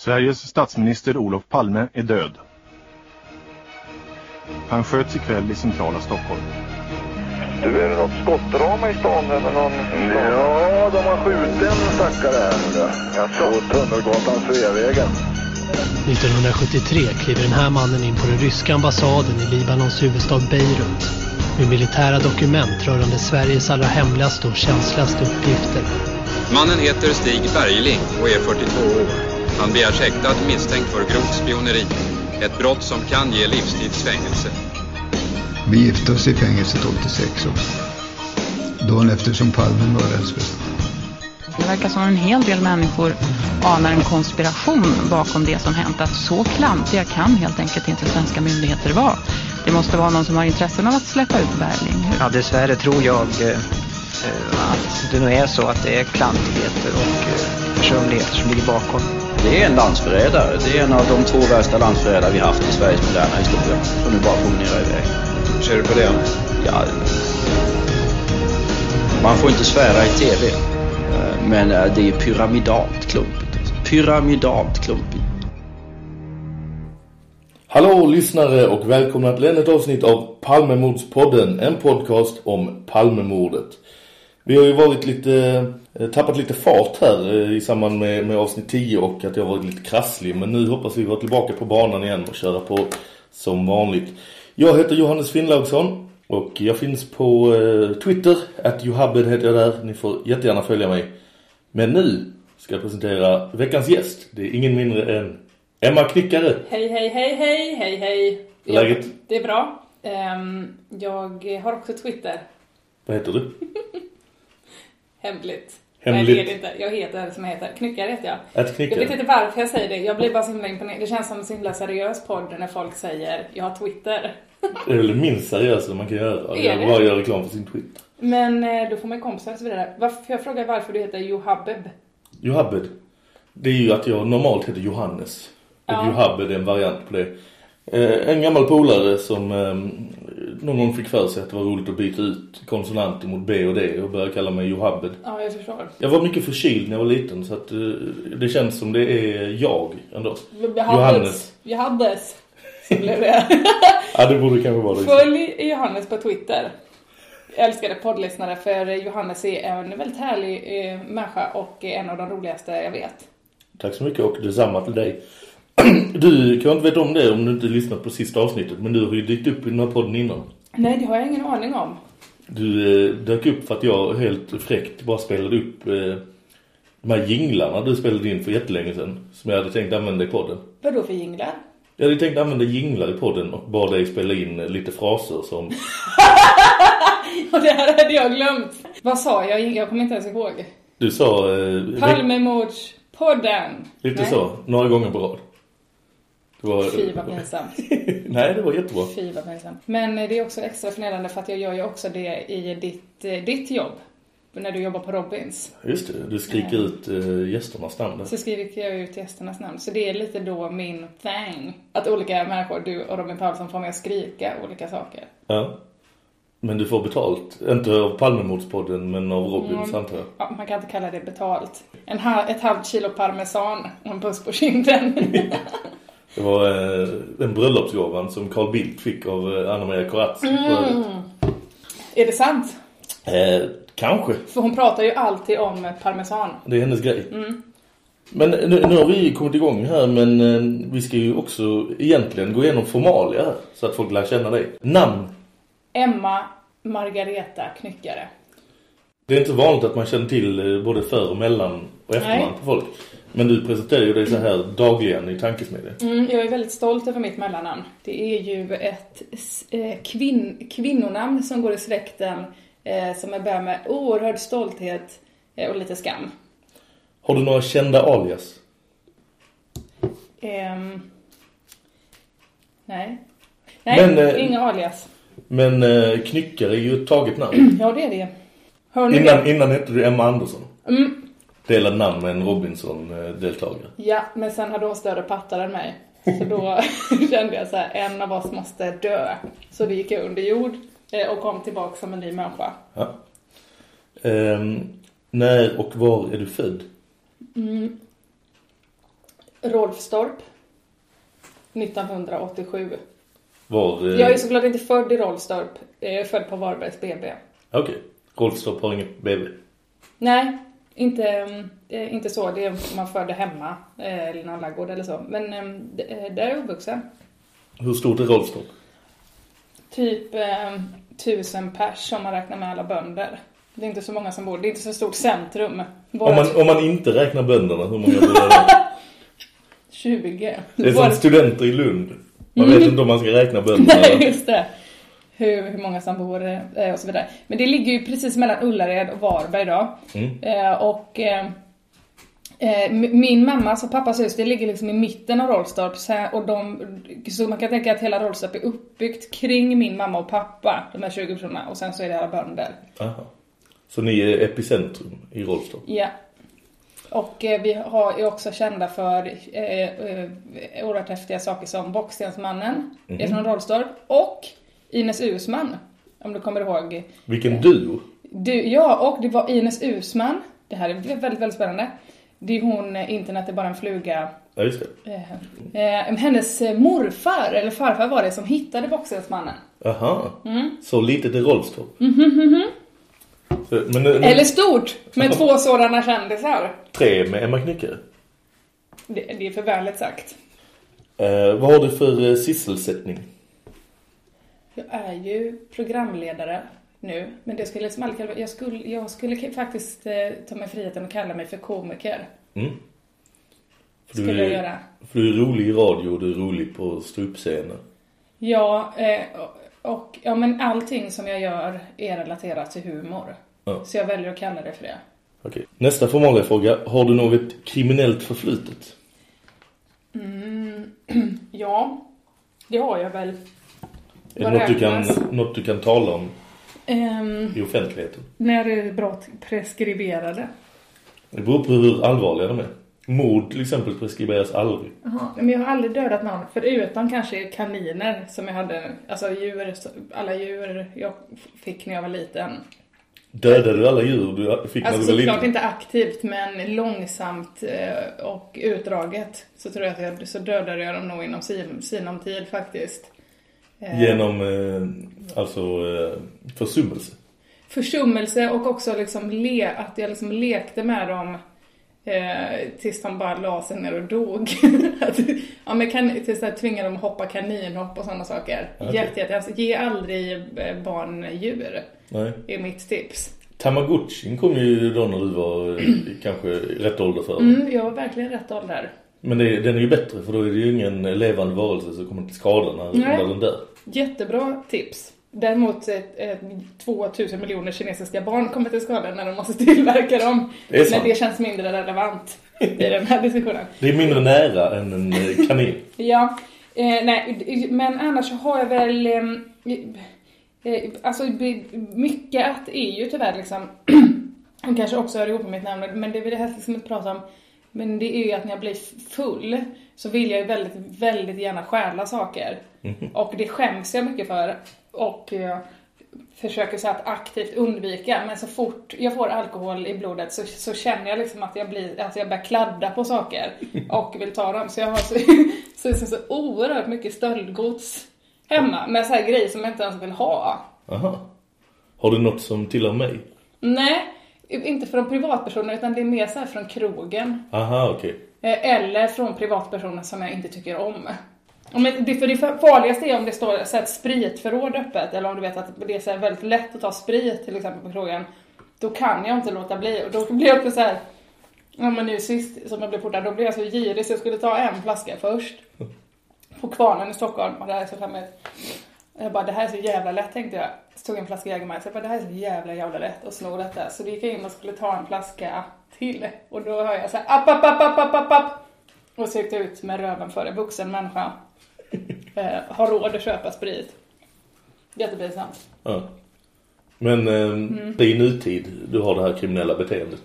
Sveriges statsminister Olof Palme är död. Han sköts ikväll i centrala Stockholm. Du, är det något skottdrama i stan eller någon? Ja, de har skjutit en stackare här. Jaså? På Tunnelgatan, Sveavägen. 1973 kliver den här mannen in på den ryska ambassaden i Libanons huvudstad Beirut med militära dokument rörande Sveriges allra hemligaste och känsligaste uppgifter. Mannen heter Stig Bergling och är 42 år. Han begärs häktad misstänkt för grovt spioneri. Ett brott som kan ge livstidsfängelse. Vi gifte oss i fängelset 86 år. Dagen efter som Palme mördades. Det verkar som en hel del människor anar en konspiration bakom det som hänt. Att så klantiga kan helt enkelt inte svenska myndigheter vara. Det måste vara någon som har intressen av att släppa ut Berling. Ja, dessvärre tror jag eh, att det nog är så att det är klantigheter och eh, försumligheter som ligger bakom. Det är en landsförrädare. Det är en av de två värsta landsförrädare vi haft i Sveriges moderna historia. Som nu bara promenerar iväg. Ser du på det? Ja, man får inte svära i tv. Eh, Men eh, det är pyramidalt klumpigt. Pyramidalt klumpigt. Hallå lyssnare och välkomna till ännu ett avsnitt av Palmemordspodden, en podcast om Palmemordet. Vi har ju varit lite, eh, tappat lite fart här eh, i samband med, med avsnitt 10 och att jag varit lite krasslig. Men nu hoppas vi vara tillbaka på banan igen och köra på som vanligt. Jag heter Johannes Finnlaugsson och jag finns på eh, Twitter, att Johabed heter jag där. Ni får jättegärna följa mig. Men nu ska jag presentera veckans gäst. Det är ingen mindre än Emma Knickare. Hej, hej, hej, hej, hej, hej. Läget? Jag, det är bra. Ehm, jag har också Twitter. Vad heter du? Hemligt. Hemligt. Nej, det är det inte. Jag heter som jag heter. Knyckare heter jag. Att knyckare. Jag vet inte varför jag säger det. Jag blir bara så himla imponerad. Det känns som en så himla seriös podd när folk säger jag har Twitter. Det är väl det minst seriösa man kan göra. Är Jag det? bara göra reklam för sin Twitter. Men eh, då får man kompisar och så vidare. Varför, jag frågar varför du heter Johabeb. Johabed. Det är ju att jag normalt heter Johannes. Och Ja. Johabed är en variant på det. Eh, en gammal polare som eh, någon fick för sig att det var roligt att byta ut konsonanter mot B och D och började kalla mig Johabed. Ja, jag förstår. Jag var mycket förkyld när jag var liten så att eh, det känns som det är jag ändå. Johannes. Johannes. Så blev det. Ja, det borde kanske vara det. Följ Johannes på Twitter. Jag älskar det poddlyssnare för Johannes är en väldigt härlig eh, människa och en av de roligaste jag vet. Tack så mycket och detsamma till dig. Du kan inte veta om det om du inte lyssnat på sista avsnittet men du har ju dykt upp i den här podden innan. Nej, det har jag ingen aning om. Du eh, dök upp för att jag helt fräckt bara spelade upp eh, de här jinglarna du spelade in för jättelänge sedan som jag hade tänkt använda i podden. Vad då för jinglar? Jag hade tänkt använda jinglar i podden och bara dig spela in eh, lite fraser som... Och det här hade jag glömt. Vad sa jag? Jag kommer inte ens ihåg. Du sa... Eh, Palmemordspodden. Lite Nej. så, några gånger på rad. Det var, Fy vad pinsamt. Nej, det var jättebra. Fy vad pinsamt. Men eh, det är också extra förnedrande för att jag gör ju också det i ditt, eh, ditt jobb. När du jobbar på Robins. Just det, du skriker ut eh, gästernas namn där. Så skriver jag ut gästernas namn. Så det är lite då min thing. Att olika människor, du och Robin Paulsson, får mig att skrika olika saker. Ja. Men du får betalt. Inte av Palmemordspodden men av Robins Mm. antar jag. Ja, man kan inte kalla det betalt. En ha- ett halvt kilo parmesan och en puss på kinden. Det var eh, en bröllopsgåvan som Carl Bildt fick av eh, Anna Maria Corazzi. Mm. är det sant? Eh, kanske. För hon pratar ju alltid om parmesan. Det är hennes grej. Mm. Men nu, nu har vi kommit igång här men eh, vi ska ju också egentligen gå igenom formalia här så att folk lär känna dig. Namn. Emma Margareta Knyckare. Det är inte vanligt att man känner till eh, både för- och mellan- och efternamn på folk. Men du presenterar ju dig så här dagligen i tankesmedjan. Mm, jag är väldigt stolt över mitt mellannamn. Det är ju ett eh, kvinn, kvinnonamn som går i släkten eh, som är bär med oerhörd stolthet eh, och lite skam. Har du några kända alias? Ehm, nej. Nej, Men, inga alias. Men eh, Knyckare är ju ett taget namn. Ja, det är det. Innan, innan hette du Emma Andersson. Mm, Delad namn med en Robinson-deltagare. ja, men sen hade hon större pattar än mig. Så då kände jag så här, en av oss måste dö. Så då gick jag under jord eh, och kom tillbaka som en ny människa. Ja. Ehm, när och var är du född? Mm. Rolfstorp. 1987. Var... eh, Jag är såklart inte född i Rolfstorp. Jag är född på Varbergs BB. Okej. Rolfstorp har inget BB. Nej, inte, eh, inte så. Det är man födde hemma. eh, Eller någon ladugård eller så. Men eh, där är jag uppvuxen. Hur stort är Rolfstorp? Typ tusen pers om man räknar med alla bönder. Det är inte så många som bor. Det är inte så stort centrum. Om man, om man inte räknar bönderna, hur många bor det? 20. Det är som studenter i Lund. Man Mm. vet inte om man ska räkna bönderna. Nej, just det. Hur, hur många som bor eh, och så vidare. Men det ligger ju precis mellan Ullared och Varberg då. Mm. Eh, och eh, eh, min mammas och pappas hus, det ligger liksom i mitten av Rollstorp. Så, här, och de, så man kan tänka att hela Rollstorp är uppbyggt kring min mamma och pappa, de här 20 personerna. Och sen så är det alla bönder. Aha. Så ni är epicentrum i Rolfstorp? Ja. Och eh, vi har, är också kända för eh, eh, oerhört häftiga saker som Bockstensmannen Mhm. är från Rollstorp och Ines Usman, om du kommer ihåg. Vilken duo? Du, ja, och det var Ines Usman, det här är väldigt, väldigt spännande. Det är hon, eh, internet är bara en fluga. Ja, just det. Eh, eh, hennes eh, morfar, eller farfar var det, som hittade Bockstensmannen. Aha. Mm. Så litet är Rolfstorp. Mhm, mhm. Så- Men nu, nu, Eller stort, med två sådana kändisar. tre med Emma Knyckare. Det, det är för vänligt sagt. Eh, vad har du för eh, sysselsättning? Jag är ju programledare nu, men det skulle liksom aldrig jag skulle, jag skulle faktiskt eh, ta mig friheten att kalla mig för komiker. Mm. För Skulle du, är- jag göra. För du är rolig i radio och du är rolig på ståuppscener. Ja, eh, och, och ja, men allting som jag gör är relaterat till humor. Ja. Så jag väljer att kalla det för det. Okej. Nästa formaliga fråga. Har du något kriminellt förflutet? Mm, ja, det har jag väl. Är det något du, kan, något du kan tala om Ehm, i offentligheten? när är brott preskriberade? Det beror på hur allvarliga de är. Mord till exempel preskriberas aldrig. Jaha, men jag har aldrig dödat någon, förutom kanske kaniner som jag hade, alltså djur, alla djur jag fick när jag var liten. Dödade du alla djur du fick när Alltså du var såklart liten? inte aktivt, men långsamt eh, och utdraget så tror jag att jag, så dödade jag dem nog inom sin, sinom tid faktiskt. Eh, Genom eh, alltså eh, försummelse. Försummelse och också liksom le, att jag liksom lekte med dem eh, tills de bara la sig ner och dog. att, ja, men kan, tills jag tvingade dem att hoppa kaninhopp och sådana saker. Okej. Jätte, jätte, alltså, ge aldrig barn djur, Nej. är mitt tips. Tamagotchin kom ju då när du var kanske rätt ålder för. Mm, jag var verkligen rätt ålder. Men det, den är ju bättre för då är det ju ingen levande varelse som kommer till skada när den dör. Jättebra tips. Däremot eh, eh, 2000 miljoner kinesiska barn kommer till skada när de måste tillverka dem. Det är sant. Men det känns mindre relevant i den här diskussionen. Det är mindre nära än en eh, kanin. Ja, eh, nej, men annars har jag väl... Eh, eh, alltså, mycket att är ju tyvärr liksom... Kanske också hör ihop med mitt namn, men det vill jag helst liksom inte prata om. Men det är ju att när jag blir full så vill jag ju väldigt, väldigt gärna stjäla saker. Och det skäms jag mycket för. Och försöker så att aktivt undvika. Men så fort jag får alkohol i blodet så, så känner jag liksom att jag blir, alltså jag börjar kladda på saker. Och vill ta dem. Så jag har så, så, så, så oerhört mycket stöldgods hemma. Med så här grejer som jag inte ens vill ha. Aha. Har du något som tillhör mig? Nej, inte från privatpersoner utan det är mer så från krogen. Aha, okej. Eh, Eller från privatpersoner som jag inte tycker om. Om det, för det farligaste är om det står så ett spritförråd öppet eller om du vet att det är så väldigt lätt att ta sprit till exempel på krogen. Då kan jag inte låta bli och då blir jag också så här. Ja men nu sist som jag blev portad då blev jag så girig så jag skulle ta en flaska först. På Kvarnen i Stockholm och det här är så skämmigt. Jag bara det här är så jävla lätt tänkte jag. Så tog jag en flaska Jägermeister. Jag bara det här är så jävla jävla lätt att sno detta. Så då gick jag in och skulle ta en flaska till. Och då hör jag så här app app app app app app app. Och så gick det ut med röven för en vuxen människa. Eh, har råd att köpa sprit. Jättepinsamt. Ja. Men eh, Mm. det är nutid du har det här kriminella beteendet.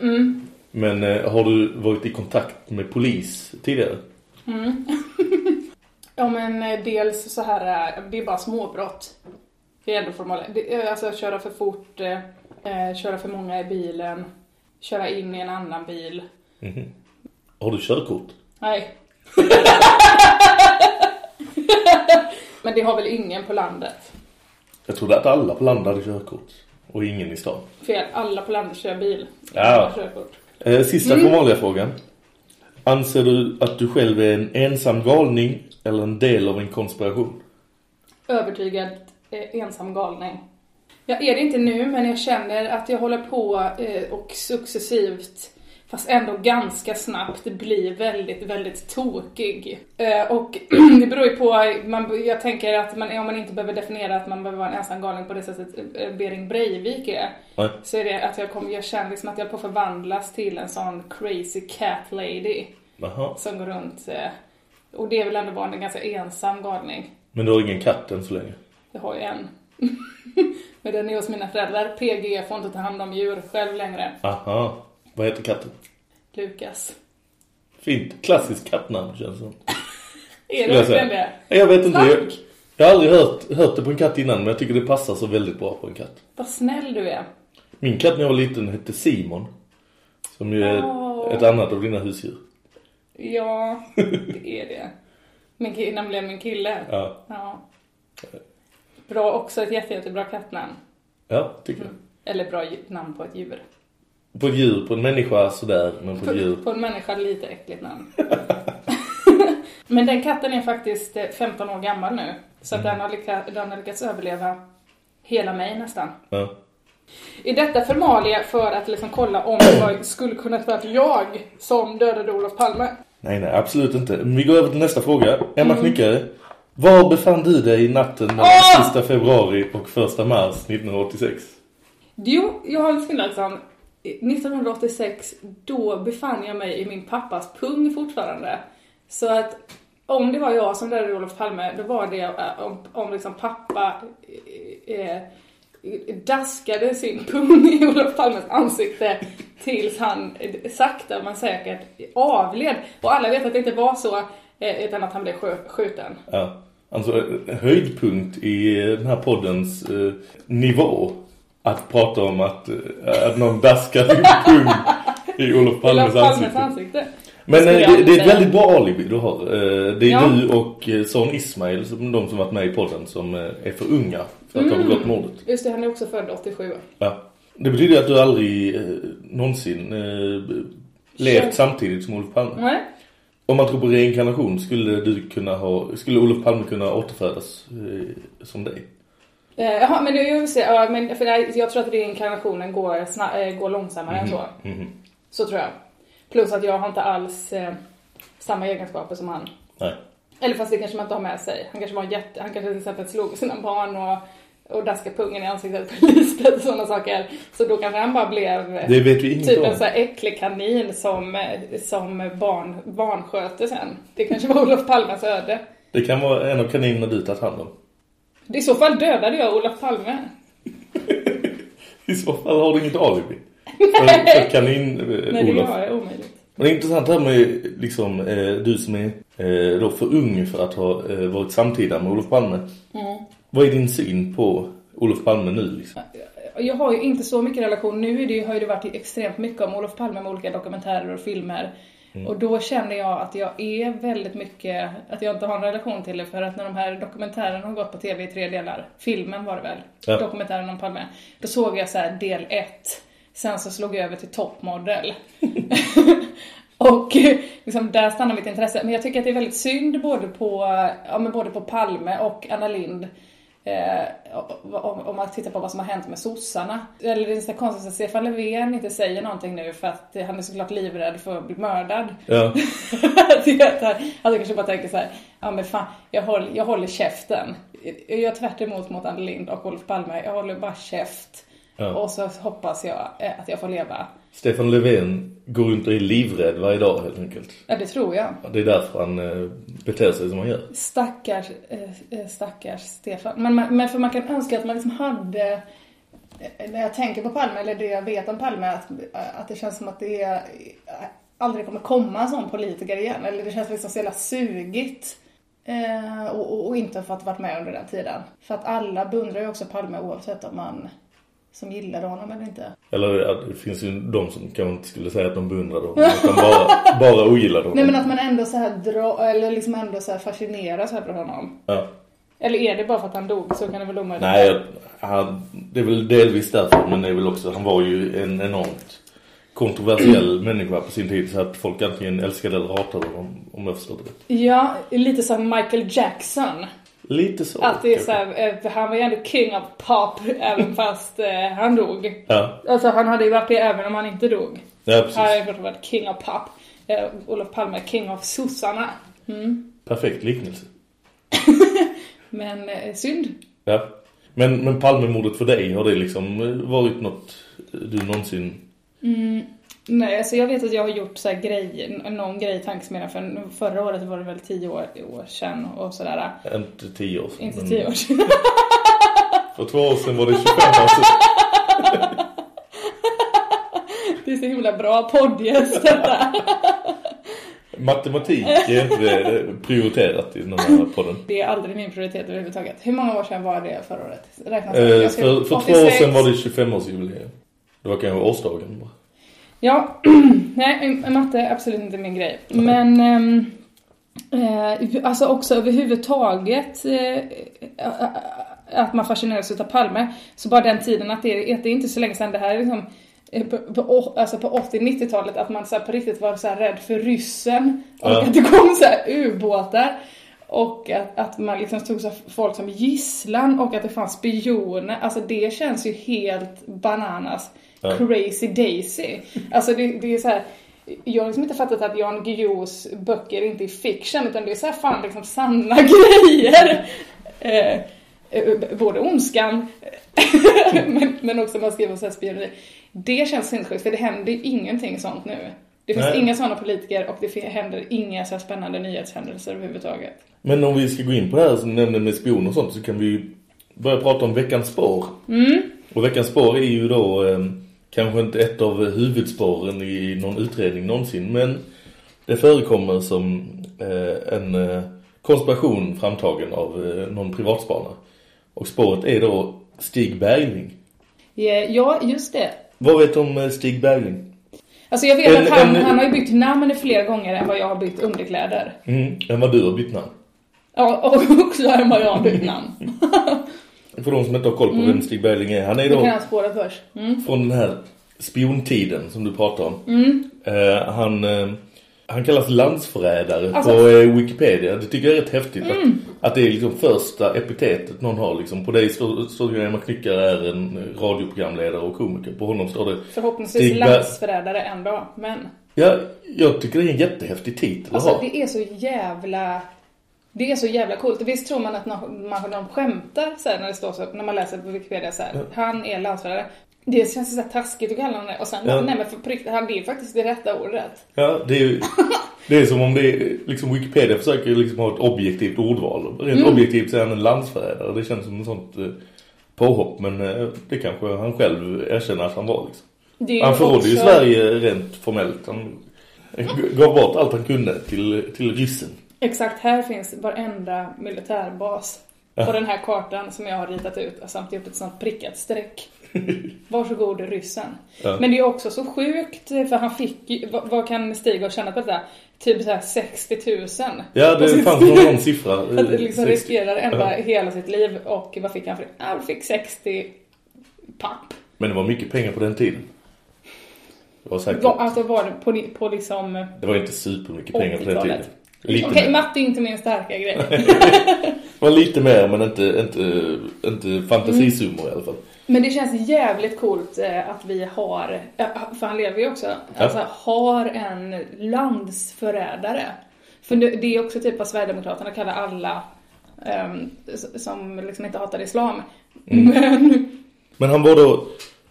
Mm. Men eh, har du varit i kontakt med polis tidigare? Mm. Ja men eh, dels så här, eh, det är bara småbrott. Det är ändå formalia. Det är Alltså köra för fort, eh, eh, köra för många i bilen, köra in i en annan bil. Mhm. Har du körkort? Nej. Men det har väl ingen på landet? Jag trodde att alla på landet hade körkort. Och ingen i stan. Fel, alla på landet kör bil. Ja. Eh, sista Mm. frågan. Anser du att du själv är en ensam galning eller en del av en konspiration? Övertygad eh, ensam galning. Jag är det inte nu, men jag känner att jag håller på eh, och successivt, fast ändå ganska snabbt, blir väldigt, väldigt tokig. Eh, och det beror ju på, man, jag tänker att man, om man inte behöver definiera att man behöver vara en ensam galning på det sättet eh, Bering Breivik är, Nej. så är det att jag, kommer, jag känner liksom att jag på förvandlas till en sån crazy cat lady Jaha. som går runt. Eh, och det är väl ändå bara en ganska ensam galning. Men du har ingen katt än så länge? Jag har ju en. Men den är hos mina föräldrar. PG får inte ta hand om djur själv längre. Aha. Vad heter katten? Lukas. Fint. Klassiskt kattnamn känns som. Är det verkligen det? Jag vet inte. Jag, jag har aldrig hört, hört det på en katt innan men jag tycker det passar så väldigt bra på en katt. Vad snäll du är. Min katt när jag var liten hette Simon. Som ju är Åh. ett annat av dina husdjur. Ja, det är det. Min kille, nämligen min kille. Ja. Ja. Bra, också ett jätte, jättebra kattnamn. Ja, tycker jag. Eller bra namn på ett djur. På ett djur, på en människa sådär, men på ett djur. På, på en människa lite äckligt namn. Men den katten är faktiskt eh, 15 år gammal nu. Så att den, har lyckats, den har lyckats överleva hela mig nästan. Ja. Är detta formalia för att liksom kolla om det skulle kunna vara jag som dödade Olof Palme? Nej, nej, absolut inte. Men Vi går över till nästa fråga. Emma Mm. Knyckare. Var befann du dig i natten mellan Åh! sista februari och första mars 1986? Jo, Johannes Finnlagsson, 1986, då befann jag mig i min pappas pung fortfarande. Så att om det var jag som dödade Olof Palme, då var det eh, om, om liksom pappa eh, eh, daskade sin pung i Olof Palmes ansikte tills han eh, sakta men säkert avled. Och alla vet att det inte var så, eh, utan att han blev skjuten. Ja. Alltså höjdpunkt i den här poddens eh, nivå. Att prata om att, eh, att någon daskar sin pung i Olof Palmes Olof Palmes ansikte. ansikte. Men Skulle eh, jag det, det är ett säga. väldigt bra alibi du har. Eh, Det är Ja. du och eh, son Ismail, som de som varit med i podden, som eh, är för unga för att ha Mm. begått mordet. Just det, han är också född 87. Ja. Det betyder att du aldrig eh, någonsin eh, levt Kör. samtidigt som Olof Palme. Nej. Om man tror på reinkarnation skulle du kunna ha, skulle Olof Palme kunna återfödas eh, som dig? Eh, Jaha, men det ju så, ja, men för det jag tror att reinkarnationen går, eh, går långsammare än så. Mhm. Så tror jag. Plus att jag har inte alls eh, samma egenskaper som han. Nej. Eller fast det kanske man inte har med sig. Han kanske var jätte, han kanske till exempel slog sina barn och, och daskade pungen i ansiktet på Lisbeth och sådana saker. Så då kanske han bara blev eh, typ om. en sån här äcklig kanin som, eh, som barn, barnsköter sen. Det kanske var Olof Palmes öde. Det kan vara en av kaninerna du tagit hand om. I så fall dödade jag Olof Palme. I så fall har du inget alibi. För, för kanin eh, Nej, det Olof. gör jag omöjligt. Men det är intressant det här med liksom, eh, du som är eh, då för ung för att ha eh, varit samtida med Olof Palme. Mm. Vad är din syn på Olof Palme nu liksom? Jag har ju inte så mycket relation. Nu är det, har ju det varit extremt mycket om Olof Palme med olika dokumentärer och filmer. Mm. Och då känner jag att jag är väldigt mycket, att jag inte har en relation till det för att när de här dokumentärerna har gått på tv i tre delar, filmen var det väl, Ja. dokumentären om Palme, då såg jag så här del ett. Sen så slog jag över till toppmodell. och liksom, där stannar mitt intresse. Men jag tycker att det är väldigt synd både på, ja, men både på Palme och Anna Lind eh, om, om man tittar på vad som har hänt med sossarna. Eller det är så konstigt att Stefan Löfven inte säger någonting nu för att han är såklart livrädd för att bli mördad. Ja. att jag kanske bara tänker så här, ja men fan, jag håller, jag håller käften. Jag gör tvärt emot mot Anna Lind och Olof Palme. Jag håller bara käft. Ja. Och så hoppas jag eh, att jag får leva. Stefan Löfven går runt och är livrädd varje dag helt enkelt. Ja, det tror jag. Ja, Det är därför han eh, beter sig som han gör. Stackars, eh, stackars Stefan. Men, man- men för man kan önska att man liksom hade, när jag tänker på Palme, eller det jag vet om Palme, att, att det känns som att det är, aldrig kommer komma en sån politiker igen. Eller det känns liksom så jävla sugigt. Eh, och, och, och inte för att ha varit med under den tiden. För att alla beundrar ju också Palme oavsett om man som gillade honom eller inte. Eller det finns ju de som kanske inte skulle säga att de beundrade honom. Utan bara, bara ogillade honom. Nej men att man ändå så här dra, eller liksom ändå så här fascineras över honom. Ja. Eller är det bara för att han dog så kan det väl omöjligt Nej, han, det är väl delvis därför. Men det är väl också, han var ju en enormt kontroversiell människa på sin tid. Så att folk antingen älskade eller hatade honom, om jag förstår det. Ja, lite som Michael Jackson. Lite så. Att det är så här, eh, han var ju ändå king of pop även fast eh, han dog. Ja, Alltså han hade ju varit det även om han inte dog. ja precis. Han hade varit king of pop. Eh, Olof Palme king of sossarna. Mm. Perfekt liknelse. Men eh, synd. Ja. Men, men Palmemordet för dig, har det liksom eh, varit något du någonsin... Mm. Nej, alltså jag vet att jag har gjort så här grej, någon grej i tankesmedjan för förra året var det väl tio år, år sedan och sådär. Inte tio år sedan. Inte tio år sedan. För två år sedan var det 25 år sedan. Det är så himla bra poddgäst detta. Matematik är inte prioriterat i den här podden. Det är aldrig min prioritet överhuvudtaget. Hur många år sedan var det förra året? Räknas Eh, för för två år 86. sedan var det 25-årsjubileum. Det var kanske årsdagen bara. Ja, nej, matte är absolut inte min grej. Men ehm, eh, alltså också överhuvudtaget eh, att man fascineras utav Palme. Så bara den tiden att det, att det är inte så länge sedan det här är liksom eh, på, på, alltså på 80-90-talet att man så på riktigt var så här rädd för ryssen och Ja. att det kom så här ubåtar och att, att man liksom tog så folk som gisslan och att det fanns spioner. Alltså det känns ju helt bananas. Ja. Crazy Daisy. Alltså det, det är så här. Jag har liksom inte fattat att Jan Guillous böcker inte är fiction utan det är så här fan liksom sanna grejer. Eh, eh, både ondskan men, men också man skriver så här spioneri. Det känns sinnessjukt för det händer ingenting sånt nu. Det finns Nej. inga sådana politiker och det händer inga så här spännande nyhetshändelser överhuvudtaget. Men om vi ska gå in på det här som du nämnde med spioner och sånt så kan vi börja prata om veckans spår. Mm. Och veckans spår är ju då eh, kanske inte ett av huvudspåren i någon utredning någonsin. Men det förekommer som eh, en eh, konspiration framtagen av eh, någon privatspanare. Och spåret är då Stig Bergling. Ja, just det. Vad vet du om eh, Stig Bergling? Alltså jag vet En- att han, en- han har ju bytt namn fler gånger än vad jag har bytt underkläder. Mm, än vad du har bytt namn. Ja, och också än vad jag har bytt namn. För de som inte har koll på Mm. vem Stig Bergling är. Han är Det kan då jag spåra först. Mm. från den här spiontiden som du pratar om. Mm. Eh, han, eh, han kallas landsförrädare Alltså- på eh, Wikipedia. Det tycker jag är rätt häftigt. Mm. Att, att det är liksom första epitetet någon har. Liksom. På dig står står det Emma Knyckare är en radioprogramledare och komiker. På honom står det... Förhoppningsvis Stig landsförrädare en dag, men. Ja, jag tycker det är en jättehäftig titel Alltså det är så jävla... Det är så jävla coolt. Visst tror man att någon, man, de skämtar så här, när det står så, när man läser på Wikipedia så här, han är landsförrädare. Det känns så taskigt att kalla honom det. Och sen, Ja. nej men för han är faktiskt det rätta ordet. Ja, det är, ju- det är som om det är, liksom Wikipedia försöker liksom ha ett objektivt ordval. Rent Mm. objektivt så är han en landsförrädare. Det känns som en sånt eh, påhopp. Men eh, det kanske han själv erkänner att han var liksom. Ju Han förrådde ju Sverige rent formellt. Han gav bort allt han kunde till, till ryssen. Exakt, här finns varenda militärbas på den här kartan som jag har ritat ut och samt gjort ett sånt prickat streck. Varsågod ryssen. Ja. Men det är också så sjukt för han fick ju, vad, vad kan Stig ha tjänat på detta? Typ såhär 60 000. Ja, det sin- fanns någon, siffra. Att liksom 60. riskerar ända Ja. hela sitt liv och vad fick han för det? Han fick 60 papp. Men det var mycket pengar på den tiden. Det var säkert. Alltså var det på, på liksom Det var inte supermycket pengar på den 80-talet. tiden. Okej, mer. matte är inte min starka grej. Var lite mer men inte, inte, inte fantasisummor i alla fall. Men det känns jävligt coolt eh, att vi har, eh, för han lever ju också, alltså har en landsförrädare. För det, är också typ vad Sverigedemokraterna kallar alla s- som liksom inte hatar islam. Mm. Men, Men han var då,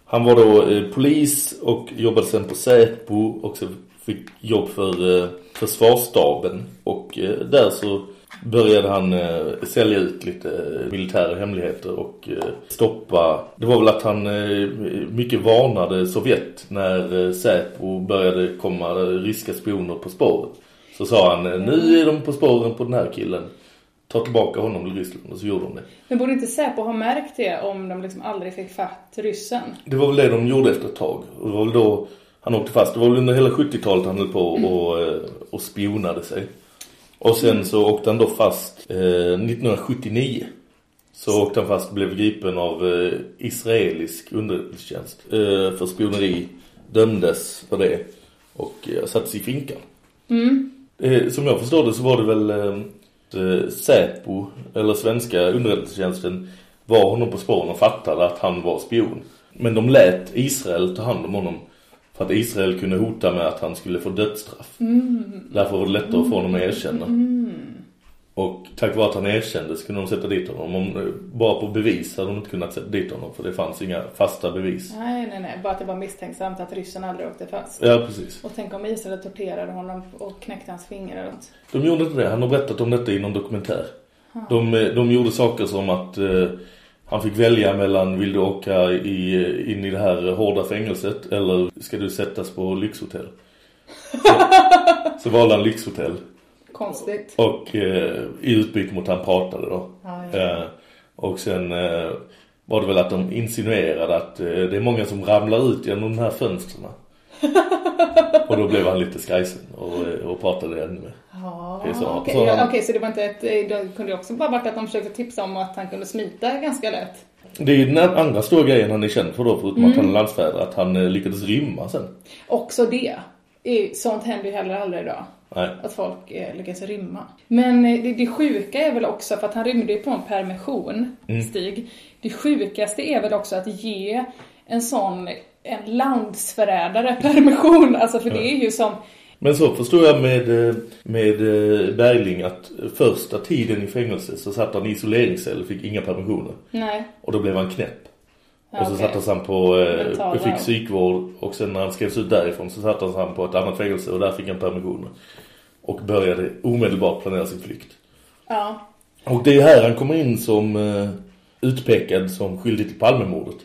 han var då eh, polis och jobbade sen på Säpo och så fick jobb för eh, försvarsstaben. Och eh, där så började han eh, sälja ut lite eh, militära hemligheter och eh, stoppa. Det var väl att han eh, mycket varnade Sovjet när eh, Säpo började komma ryska spioner på spåret. Så sa han, nu är de på spåren på den här killen. ta tillbaka honom till Ryssland och så gjorde de det. Men borde inte Säpo ha märkt det om de liksom aldrig fick fatt ryssen? Det var väl det de gjorde efter ett tag. Och det var väl då han åkte fast. Det var väl under hela 70-talet han höll på och, eh, och spionade sig. Och sen så åkte han då fast eh, 1979. Så åkte han fast och blev gripen av eh, israelisk underrättelsetjänst eh, för spioneri. Dömdes för det och eh, sattes i finkan. Mm. Eh, som jag förstår det så var det väl eh, Säpo, eller svenska underrättelsetjänsten, var honom på spåren och fattade att han var spion. Men de lät Israel ta hand om honom för att Israel kunde hota med att han skulle få dödsstraff. Mm. Därför var det lättare att få honom att erkänna. Mm. Och tack vare att han erkände så kunde de sätta dit honom. Om, bara på bevis hade de inte kunnat sätta dit honom för det fanns inga fasta bevis. Nej, nej, nej. Bara att det var misstänksamt att ryssen aldrig åkte fast. Ja, precis. Och tänk om Israel torterade honom och knäckte hans fingrar och. De gjorde inte det. Han har berättat om detta i någon dokumentär. Ha. De, eh, de gjorde saker som att eh, han fick välja mellan vill du åka i, in i det här hårda fängelset eller ska du sättas på lyxhotell? Så, så valde han lyxhotell. Konstigt. Och eh, i utbyte mot han pratade då. Ja, ja. Eh, och sen eh, var det väl att de insinuerade att eh, det är många som ramlar ut genom de här fönstren. Och då blev han lite skajsen och, eh, och pratade ännu mer. Ja, okej. så Ja, okej, så det var inte ett... Det kunde också bara varit att de försökte tipsa om att han kunde smita ganska lätt. Det är ju den andra stora grejen han är känd för då, förutom Mm. att han är landsfäder, att han eh, lyckades rymma sen. Också det. Sånt händer ju heller aldrig idag. Nej. Att folk eh, lyckas rymma. Men eh, det, det sjuka är väl också, för att han rymde ju på en permission, Mm. Stig. Det sjukaste är väl också att ge en sån, en landsförrädare permission. Alltså för det är ju som, Men så förstår jag med, eh, med eh, Bergling att första tiden i fängelse så satt han i isoleringscell och fick inga permissioner. nej. Och då blev han knäpp. Ja, och så okej. sattes han på, eh, Mental, fick psykvård och sen när han skrevs ut därifrån så sattes han på ett annat fängelse och där fick han permissioner. Och började omedelbart planera sin flykt. Ja. Och det är här han kommer in som utpekad som skyldig till Palmemordet.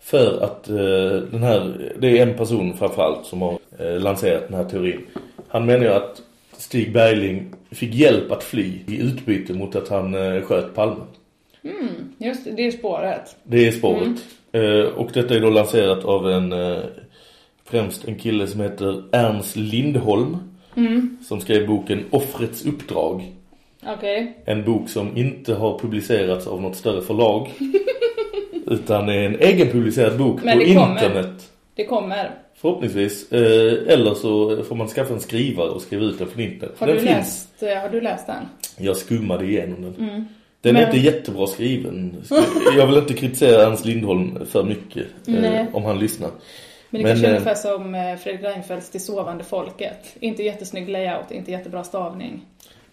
För att eh, den här, det är en person framförallt som har eh, lanserat den här teorin. Han menar ju att Stig Bergling fick hjälp att fly i utbyte mot att han eh, sköt Palme. Mm, just det, det är spåret. Det är spåret. Eh, och detta är då lanserat av en eh, främst en kille som heter Ernst Lindholm. Mm. Som skrev boken Offrets uppdrag. Okej. En bok som inte har publicerats av något större förlag. utan är en egenpublicerad bok Men på det kommer. internet. Det kommer. Förhoppningsvis. Eh, eller så får man skaffa en skrivare och skriva ut den från internet. Har den du, finns. läst, eh, har du läst den? Jag skummade igenom den. Mm. Den är Men- inte jättebra skriven. Jag vill inte kritisera Ernst Lindholm för mycket. Eh, om han lyssnar. Men det kanske är eh, ungefär som Fredrik Reinfeldts Det sovande folket. Inte jättesnygg layout, inte jättebra stavning.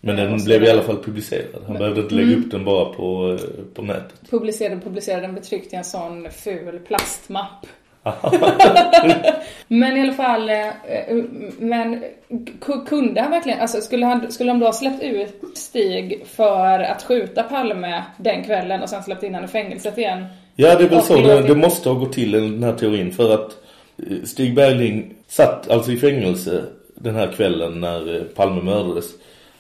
Men den blev i alla fall publicerad. Han Men- behövde inte lägga Mm. upp den bara på, på nätet. Publicerade, publicerade den betryckt i en sån ful plastmapp. men i alla fall, eh, men kunde han verkligen, alltså skulle, han, skulle de då ha släppt ut Stig för att skjuta Palme den kvällen och sen släppt in honom i fängelset igen? Ja, det är väl så. Det, det måste ha gått till enligt den här teorin. För att eh, Stig Bergling satt alltså i fängelse den här kvällen när eh, Palme mördades.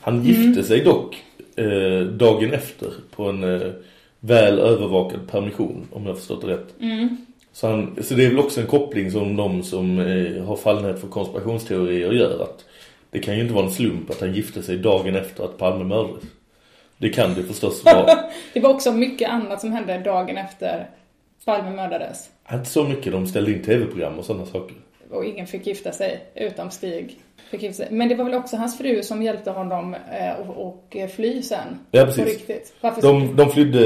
Han Mm. gifte sig dock eh, dagen efter på en eh, väl övervakad permission, om jag förstått det rätt. Mm. Så, han, så det är väl också en koppling som de som eh, har fallenhet för konspirationsteorier gör. Att det kan ju inte vara en slump att han gifte sig dagen efter att Palme mördades. Det kan det förstås vara. Det var också mycket annat som hände dagen efter Palme mördades. Inte så mycket. De ställde in tv-program och sådana saker. Och ingen fick gifta sig, utom Stig. Fick gifta sig. Men det var väl också hans fru som hjälpte honom eh, och, och eh, fly sen? Ja, precis. På riktigt. Varför De, de flydde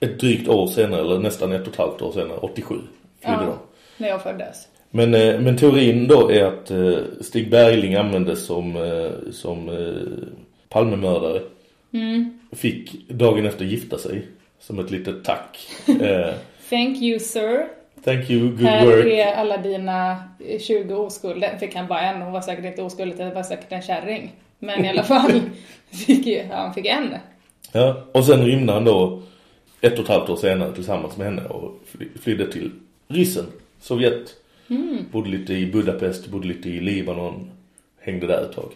ett drygt år senare, eller nästan ett och ett halvt år senare, 87 flydde Ja. de. När jag föddes. Men, eh, men teorin då är att Stig Bergling användes som, som Palmemördare. Mm. Fick dagen efter gifta sig. Som ett litet tack. Thank you sir. Thank you, good Här work. är alla dina eh, 20 oskulder. Fick han bara en, hon var säkert inte oskuld, det var säkert en kärring. Men i alla fall, fick ju, han fick en. Ja, och sen rymde han då ett och ett halvt år senare tillsammans med henne och fly- flydde till Ryssen, Sovjet. Mm. Bodde lite i Budapest, bodde lite i Libanon. Hängde där ett tag.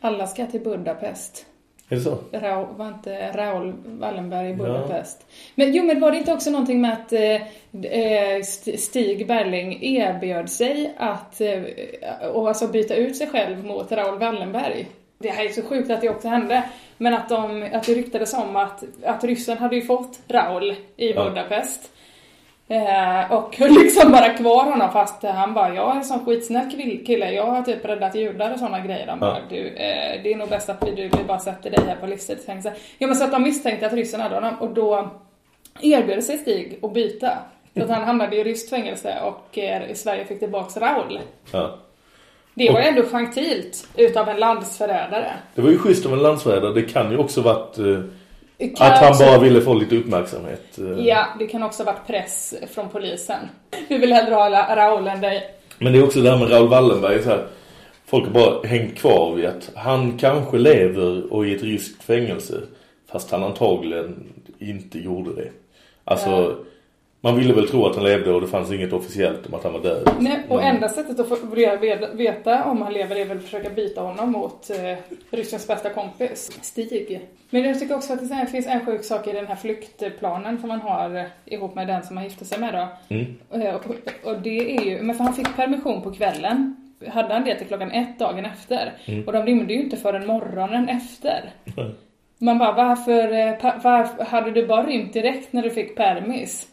Alla ska till Budapest. Är det så? Raul, var inte Raoul Wallenberg i Budapest? Men jo, men var det inte också någonting med att eh, eh, St- Stig Berling erbjöd sig att eh, och alltså byta ut sig själv mot Raoul Wallenberg? Det här är så sjukt att det också hände. Men att, de, att det ryktades om att, att ryssen hade ju fått Raoul i Ja. Budapest. Eh, och höll liksom bara kvar honom fast han bara, jag är en sån skitsnäll kill- kille, jag har typ räddat judar och såna grejer. Han bara, du, eh, det är nog bäst att vi, du, vi bara sätter dig här på livstids fängelse. Ja men så att de misstänkte att ryssen hade honom och då erbjöd sig Stig att byta. Så att han hamnade i ryskt fängelse och eh, i Sverige fick tillbaks Raoul. Ja. Det var ju ändå gentilt utav en landsförrädare. Det var ju schysst av en landsförrädare. Det kan ju också varit Kan att han också- bara ville få lite uppmärksamhet. eh. Ja, det kan också ha varit press från polisen. Vi vill hellre ha Raoul än dig. Men det är också det här med Raoul Wallenberg så här. Folk har bara hängt kvar vid att han kanske lever och i ett ryskt fängelse. Fast han antagligen inte gjorde det. Alltså, Ja. Man ville väl tro att han levde och det fanns inget officiellt om att han var död. Nej, och enda sättet att få ve- veta om han lever är väl att försöka byta honom mot eh, ryssens bästa kompis, Stig. Men jag tycker också att det finns en sjuk sak i den här flyktplanen som man har eh, ihop med den som han gifte sig med då. Mm. Eh, Och, och det är ju, men för han fick permission på kvällen. Hade han det till klockan ett dagen efter. Mm. Och de rymde ju inte förrän morgonen efter. Man bara, varför, eh, varför hade du bara rymt direkt när du fick permis?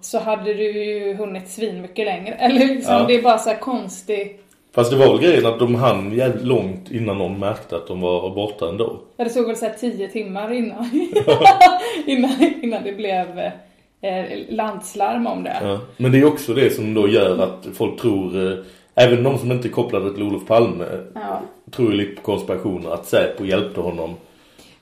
Så hade du ju hunnit svin mycket längre. Eller liksom, Ja. det är bara så här konstigt. Fast det var väl grejen att de hann jävligt långt innan någon märkte att de var borta ändå. Ja, det tog väl så här tio timmar innan, innan, innan det blev eh, landslarm om det. Ja. Men det är också det som då gör att folk tror, eh, även de som inte är kopplade till Olof Palme, Ja. tror ju lite på konspirationer att Säpo hjälpte honom.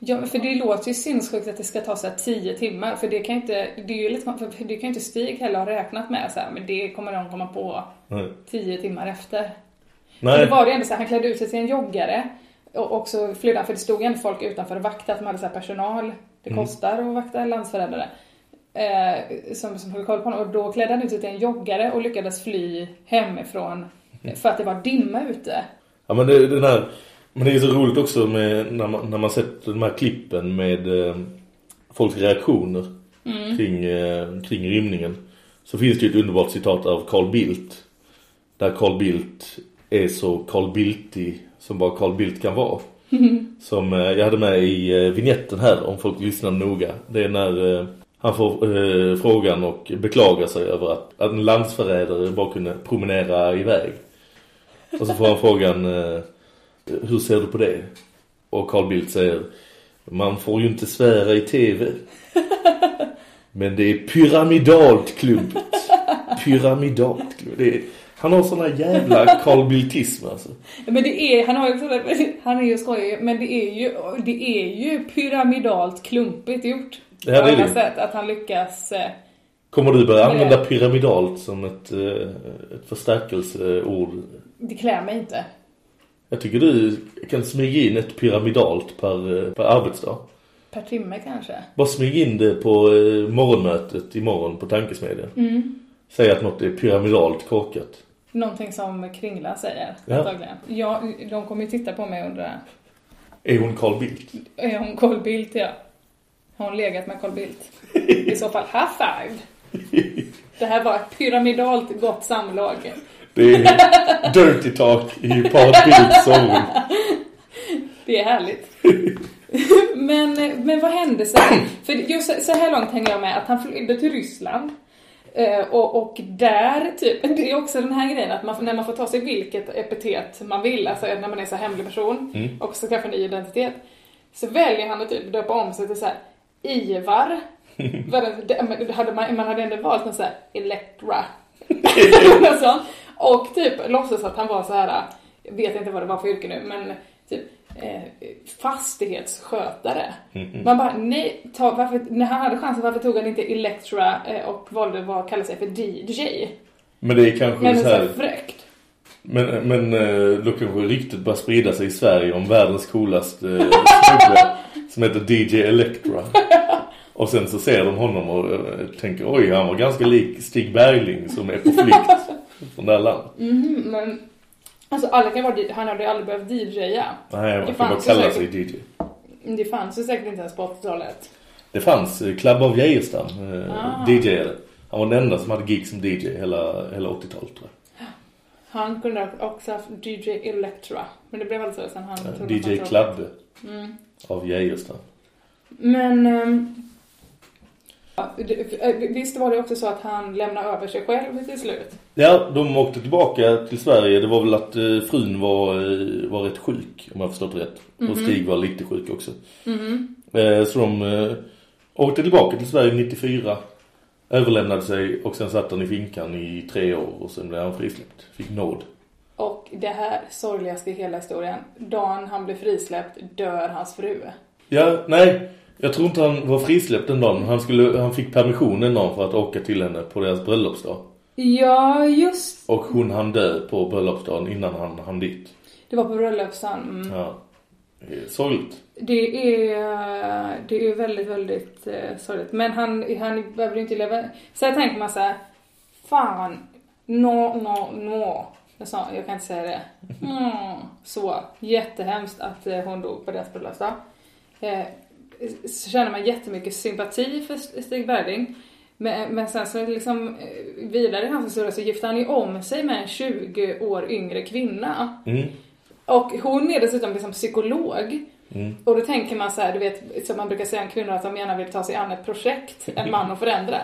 Ja, för det låter ju sinnessjukt att det ska ta så här tio timmar. För det kan inte, det är ju lite, för det kan ju inte Stig heller ha räknat med så här, men det kommer de komma på Nej. tio timmar efter. Nej. Men det var det ändå så här, han klädde ut sig till en joggare. Och, så flydde han, för det stod ändå folk utanför och vaktade, att de hade så här personal. Det Mm. kostar att vakta landsförrädare. Eh, som, som höll koll på honom. Och då klädde han ut sig till en joggare och lyckades fly hemifrån. För att det var dimma ute. Ja men det, den här, men det är så roligt också med, när, man, när man sett de här klippen med eh, folks reaktioner Mm. kring, eh, kring rymningen. Så finns det ju ett underbart citat av Carl Bildt. Där Carl Bildt är så Carl Bildtig som bara Carl Bildt kan vara. Mm. Som eh, jag hade med i eh, vignetten här om folk lyssnar noga. Det är när eh, han får eh, frågan och beklagar sig över att, att en landsförrädare bara kunde promenera iväg. Och så får han frågan eh, hur ser du på det? Och Carl Bildt säger man får ju inte svära i tv. Men det är pyramidalt klubbet. Pyramidalt är, han har såna jävla Carl Bildtism alltså. Men det är, han har ju han är ju skojig, men det är ju, det är ju pyramidalt klumpigt gjort. Ja, det är det. sätt att han lyckas eh, Kommer du börja använda pyramidalt som ett, eh, ett förstärkelseord? Det klär mig inte. Jag tycker du kan smyga in ett pyramidalt per, eh, per arbetsdag. Per timme kanske. Bara smyg in det på eh, morgonmötet imorgon på tankesmedjan. Mm. Säg att något är pyramidalt korkat. Någonting som Kringla säger. Ja. Antagligen. Ja, de kommer ju titta på mig och undra. Är hon Carl Bildt? Är hon Carl Bildt, ja? Har hon legat med Carl Bildt? I så fall, high five! Det här var ett pyramidalt gott samlag. Det är dirty talk i Bildts sovrum. Det är härligt. men, men vad hände sen? För just så- här långt hänger jag med att han flydde till Ryssland. Eh, och, och där, typ, det är också den här grejen att man, när man får ta sig vilket epitet man vill, alltså när man är så hemlig person Mm. och ska skaffa en ny identitet, så väljer han att typ döpa om sig till så här Ivar. Man, hade ändå valt någon så här Electra. Något sånt. Och typ låtsas att han var så här, jag vet inte vad det var för yrke nu, men typ eh, fastighetsskötare. Mhm. Man bara, nej, ta, varför, när han hade chansen, varför tog han inte Electra eh, och valde vad kalla sig för DJ? Men det är kanske Men så här fräckt. Men, men eh, då kanske ryktet börjar sprida sig i Sverige om världens coolaste eh, snubbe som heter DJ Electra. Och sen så ser de honom och tänker oj, han var ganska lik Stig Bergling som är på flykt från landet. Mhm, men alltså alla kan vara han hade aldrig behövt DJa. Nej, man Det kan bara kalla sig DJ. Det fanns ju säkert inte ens på 80-talet. Det fanns eh, Club of Geijerstam, eh, Ah. DJ. Han var den enda som hade gig som DJ hela, hela 80-talet tror jag. Han kunde också haft DJ Electra. Men det blev alltså sen han Eh, tog DJ. Club Mm. av Geijerstam. Men ja, eh, visst var det också så att han lämnade över sig själv till slut. Ja, de åkte tillbaka till Sverige. Det var väl att eh, frun var, eh, var rätt sjuk, om jag förstått rätt. Mhm. Och Stig var lite sjuk också. Mhm. Eh, så de eh, åkte tillbaka till Sverige 94. Överlämnade sig och sen satt han i finkan i tre år och sen blev han frisläppt. Fick nåd. Och det här sorgligaste i hela historien. Dagen han blev frisläppt dör hans fru. Ja, nej. Jag tror inte han var frisläppt den dagen. Han, skulle, han fick permission den dagen för att åka till henne på deras bröllopsdag. Ja, just Och hon hann dö på bröllopsdagen innan han hann dit. det var på bröllopsdagen. Mm. Ja. Sorgligt. Det är, det är väldigt, väldigt eh, sorgligt. Men han, han behöver inte leva... Så jag tänker man så här, fan, no, no, no. Jag, sa, jag kan inte säga det. Mm, så, jättehemskt att eh, hon dog på deras bröllopsdag. Eh, så känner man jättemycket sympati för Stig Bergling. Men, men sen så liksom eh, vidare i hans historia så gifte han ju om sig med en 20 år yngre kvinna. Mm. Och hon är dessutom liksom psykolog. Mm. Och då tänker man så här, du vet, som man brukar säga om kvinnor att de gärna vill ta sig an ett projekt, en man och förändra.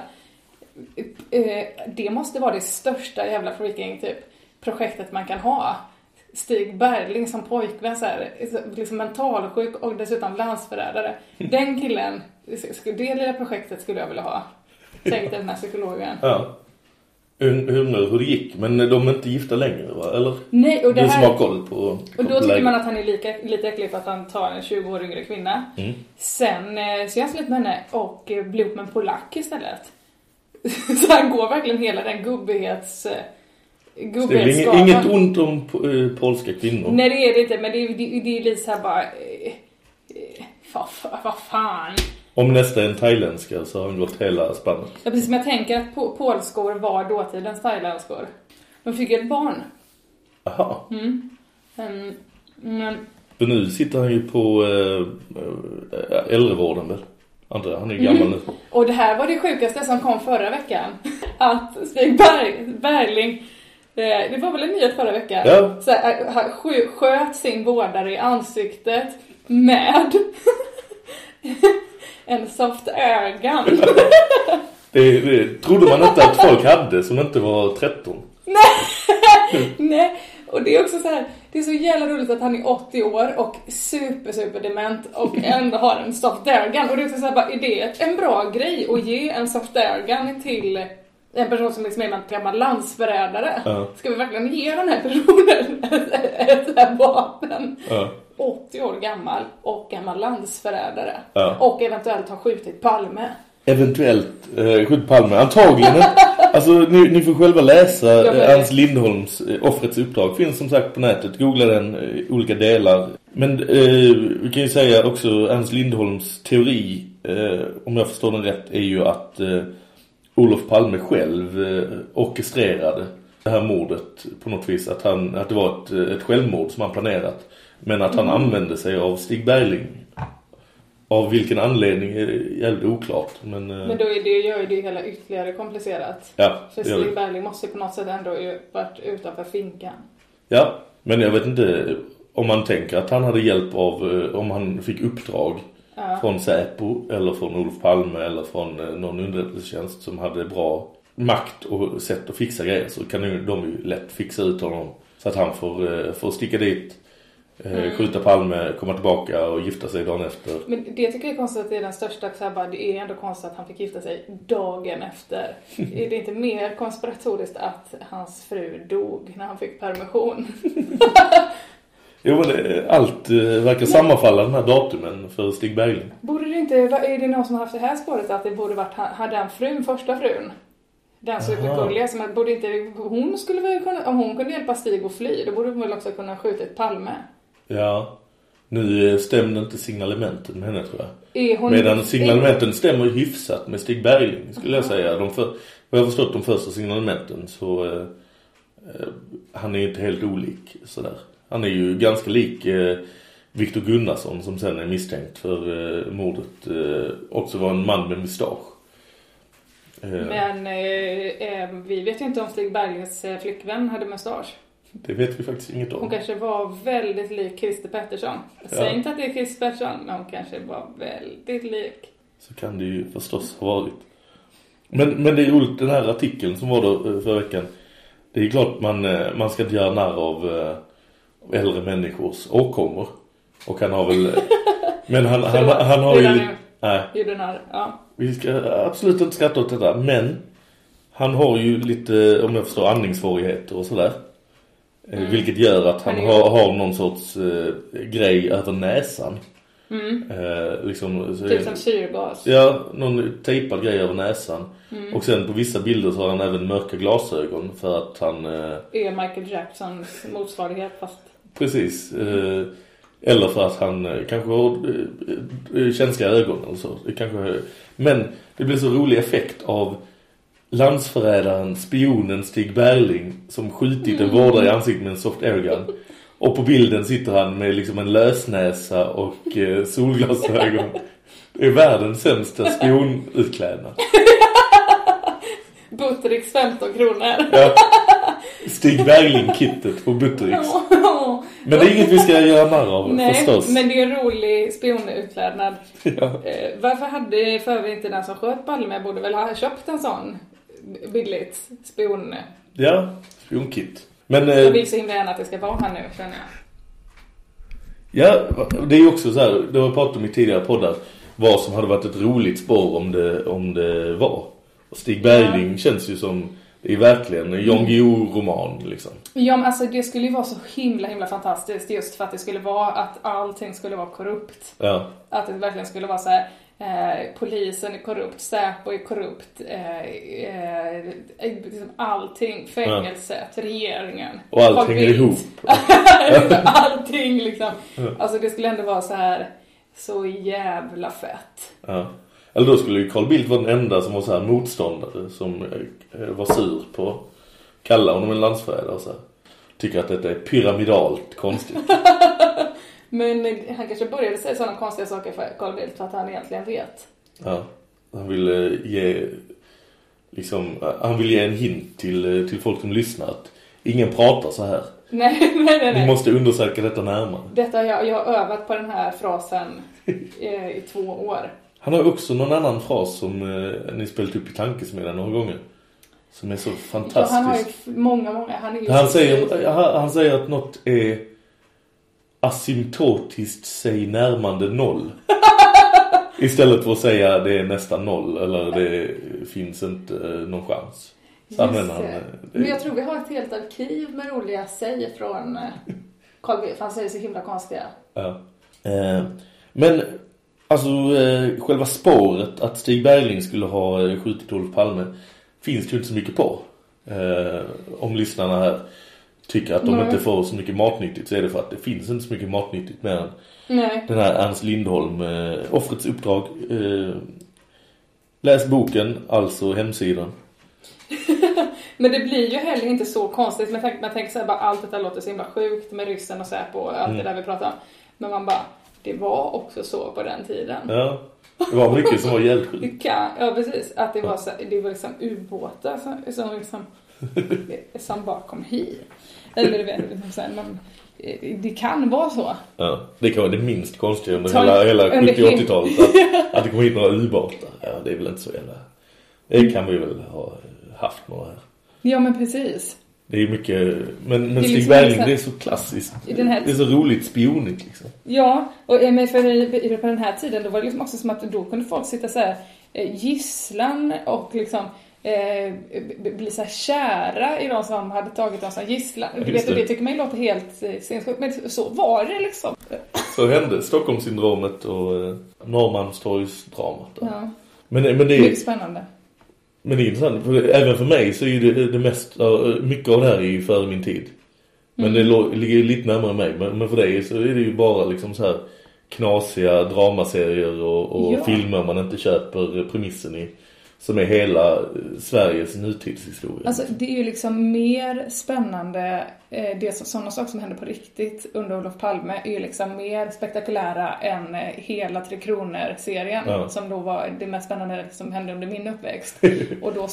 Eh, Det måste vara det största jävla freaking typ projektet man kan ha. Stig Bergling som pojkvän så här, liksom mentalsjuk och dessutom landsförrädare. Den killen, det lilla projektet skulle jag vilja ha. Tänkte den här psykologen. Ja. Un- Undrar hur det gick. Men de är inte gifta längre va? Eller? Nej, och det du som här- har koll på... Och då tycker man att han är lika, lite äcklig för att han tar en 20 år yngre kvinna. Mm. Sen eh, han slut med henne och eh, blir ihop med en polack istället. så han går verkligen hela den gubbighets... eh, Det är inget, inget ont om eh, polska kvinnor. Nej det är det inte, men det är, det, det är lite såhär bara... Eh, eh, vad fa- fan. Om nästa är en thailändska så har han gått hela spannet. Ja, precis som jag tänker att po- polskor var dåtidens thailändskor. De fick ett barn. Aha. Mm. Mm. Men För nu sitter han ju på äh, äldrevården väl? Antar jag. Han är ju gammal Mm. nu. Och det här var det sjukaste som kom förra veckan. Att Stig Berg, Bergling, eh, det var väl en nyhet förra veckan? Ja. Så här, eh, han skö- sköt sin vårdare i ansiktet med en soft ögon. Det, det trodde man inte att folk hade som inte var 13. Nej, och det är också så här, det är så jävla roligt att han är 80 år och super, super dement och ändå har en soft ögon. Och det är också så här, bara, är det en bra grej att ge en soft ögon till en person som liksom är en gammal landsförrädare? Ja. Ska vi verkligen ge den här personen ett sånt här vapen? Ja. 80 år gammal och gammal landsförrädare. Ja. Och eventuellt har skjutit Palme. Eventuellt eh, skjut Palme. Antagligen. alltså ni, ni får själva läsa eh. Ernst Lindholms eh, Offrets uppdrag. Finns som sagt på nätet. Googla den eh, olika delar. Men eh, vi kan ju säga också Ernst Lindholms teori, eh, om jag förstår den rätt, är ju att eh, Olof Palme själv eh, orkestrerade det här mordet på något vis. Att, han, att det var ett, ett självmord som han planerat. Men att han Mm. använde sig av Stig Bergling. Av vilken anledning är jävligt oklart. Men, eh, Men då är det, gör ju det hela ytterligare komplicerat. Ja, För. Stig Bergling måste på något sätt ändå varit utanför finkan. Ja, men jag vet inte om man tänker att han hade hjälp av, eh, om han fick uppdrag Ja. från Säpo eller från Olof Palme eller från eh, någon underrättelsetjänst som hade bra makt och sätt att fixa grejer så kan ju de ju lätt fixa ut honom så att han får, eh, får sticka dit, eh, Mm. skjuta Palme, komma tillbaka och gifta sig dagen efter. Men det tycker jag är konstigt att det är den största, bara, det är ändå konstigt att han fick gifta sig dagen efter. är det inte mer konspiratoriskt att hans fru dog när han fick permission? Jo det, allt eh, verkar sammanfalla den här datumen för Stig Bergling. Borde det inte, är det någon som har haft det här spåret att det borde varit, hade han frun, första frun? Den supergulliga som att borde inte, hon skulle väl kunna, om hon kunde hjälpa Stig att fly, då borde hon väl också kunna skjuta ett Palme. Ja. Nu eh, stämde inte signalementen med henne tror jag. Är hon- Medan signalementen stämmer hyfsat med Stig Bergling skulle jag säga. De för, vad jag har förstått de första signalementen så eh, eh, han är inte helt olik sådär. Han är ju ganska lik eh, Viktor Gunnarsson som sen är misstänkt för eh, mordet eh, också var en man med mustasch. Eh, Men eh, eh, vi vet ju inte om Stig Berglings flickvän hade mustasch. Det vet vi faktiskt inget om. Hon kanske var väldigt lik Christer Pettersson. Säger Ja. inte att det är Christer Pettersson, men hon kanske var väldigt lik. Så kan det ju förstås ha varit. Men, men det är roligt, den här artikeln som var då förra veckan. Det är klart man, man ska inte göra narr av äldre människors åkommor. Och han har väl... men han, han, Förlåt, han har ju... Nej, I den här, ja. vi ska absolut inte skratta åt detta. Men han har ju lite, om jag förstår, andningssvårigheter och sådär. Eh, Mm. Vilket gör att han Han ju- har, har någon sorts eh, grej över näsan. Mm. Eh, liksom, så Typ som syrgas. Ja, någon tejpad grej över näsan. Mm. Och sen på vissa bilder så har han även mörka glasögon för att han... Eh, Är Michael Jacksons motsvarighet fast precis. Eh, eller för att han eh, kanske har eh, känsliga ögon eller så. Det kanske, men det blir så rolig effekt av landsförrädaren, spionen Stig Berling som skjutit en vårdare i ansiktet med en soft airgun. Och på bilden sitter han med liksom en lösnäsa och solglasögon. Det är världens sämsta spionutklädnad. Buttericks 15 kronor. Ja. Stig Bergling-kittet på Buttericks. Men det är inget vi ska göra narr av Nej, förstås. men det är en rolig spionutklädnad. Ja. Eh, varför hade för övrigt inte den som sköt Palme borde väl ha köpt en sån billigt spion. ja, spionkit. Men Jag eh, vill så himla gärna att det ska vara här nu känner jag. ja, det är ju också så här, det har jag pratat om i tidigare poddar, vad som hade varit ett roligt spår om det, om det var. Och Stig Bergling känns ju som, det är verkligen en Jan Guillou-roman liksom. Ja men alltså det skulle ju vara så himla himla fantastiskt just för att det skulle vara att allting skulle vara korrupt. Ja, Att det verkligen skulle vara så här. Eh, polisen är korrupt, Säpo är korrupt, eh, eh, liksom allting, fängelset, regeringen. och allt Carl hänger Bildt. ihop. allting liksom. Ja. Alltså det skulle ändå vara så här så jävla fett. Ja. Eller då skulle ju Carl Bildt vara den enda som var så här motståndare som eh, var sur på kalla honom en landsförrädare och så här. Tycker att detta är pyramidalt konstigt. Men eh, han kanske började säga sådana konstiga saker för Carl Bildt för att han egentligen vet. Ja. Han vill eh, ge liksom, han vill ge en hint till, till folk som lyssnar att ingen pratar så här. Nej, nej, nej. Ni måste undersöka detta närmare. Detta jag, jag har övat på den här frasen eh, i två år. Han har också någon annan fras som eh, ni spelat upp i tankesmedjan några gånger. Som är så Ja, fantastisk. han har ju många, många. Han är ju Han säger, han, han säger att något är asymptotiskt sig närmande noll. Istället för att säga det är nästan noll eller det finns inte eh, någon chans. Så använder han det. eh, Men jag tror vi har ett helt arkiv med roliga säg från eh, Carl för Han säger så himla konstiga. Ja. Eh, men alltså eh, själva spåret att Stig Bergling skulle ha eh, skjutit Olof Palme finns det ju inte så mycket på. Eh, om lyssnarna här tycker att de Nej. inte får så mycket matnyttigt så är det för att det finns inte så mycket matnyttigt med än Nej. den här Ernst Lindholm eh, Offrets uppdrag eh, Läs boken, alltså hemsidan Men det blir ju heller inte så konstigt. Man tänker, man tänker så här, bara allt detta låter så himla sjukt med ryssen och Säpo och allt Mm. det där vi pratar om. Men man bara, det var också så på den tiden. Ja, det var mycket som var jävligt sjukt. Det kan, ja precis. Att det var, så, det var liksom ubåtar som, som liksom, som bara kom hit. Eller du vet, liksom så här, man, det kan vara så. Ja, det kan vara det minst konstiga under Ta- hela, hela under 70-80-talet att, att det kom hit några ubåtar. Ja, det är väl inte så jävla... Det kan vi väl ha haft några här. Ja men precis. Det är mycket... Men, men Stig liksom Bergling, det är så klassiskt. Här- Det är så roligt spionigt liksom. Ja, och eh, men för på den här tiden då var det liksom också som att då kunde folk sitta så här eh, gisslan och liksom eh, bli så här kära i de som hade tagit dem som gisslan. Du vet, det. det tycker man ju låter helt eh, sinnessjukt, men så var det liksom. Så hände Stockholmssyndromet och eh, Norrmalmstorgsdramat. Ja. Men, men det är... Mycket spännande. Men det är intressant, för även för mig så är det, det mest, mycket av det här är ju före min tid. Men Mm. det lå- ligger ju lite närmare mig. Men, men för dig så är det ju bara liksom så här knasiga dramaserier och, och Ja. filmer man inte köper premissen i. som är hela eh, Sveriges nutidshistoria. Alltså det är ju liksom mer spännande, eh, det som, sådana saker som händer på riktigt under Olof Palme är ju liksom mer spektakulära än eh, hela Tre Kronor-serien Ja. som då var det mest spännande som hände under min uppväxt. Och då,